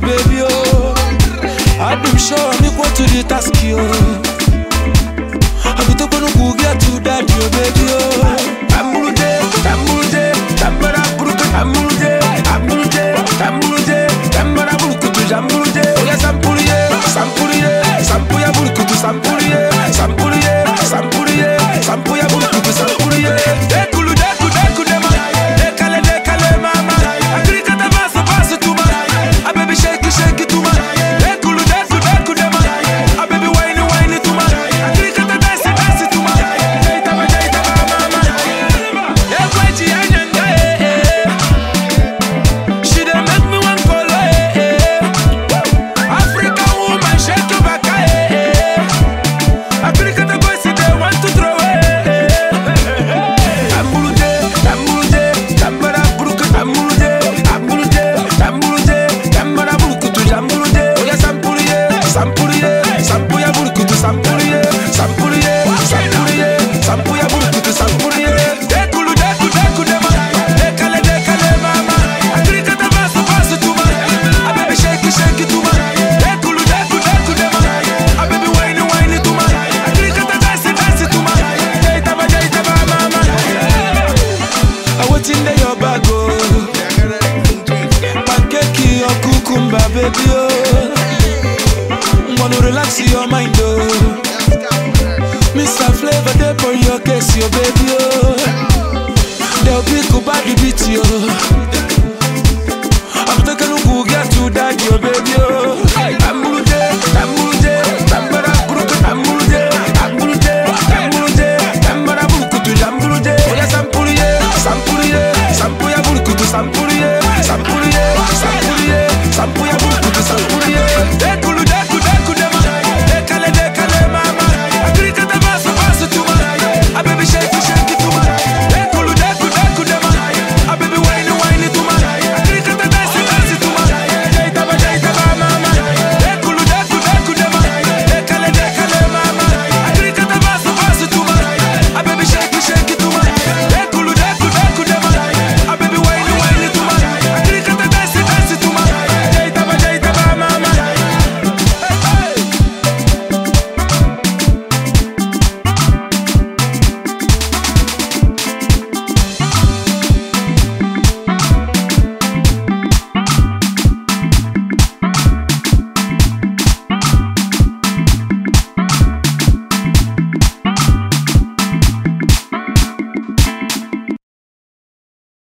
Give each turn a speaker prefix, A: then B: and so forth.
A: baby, oh. I've been showing sure equal to the task, oh. baby, oh. Wanna relax your mind, oh. Mr. Flavour, there for your case, your baby.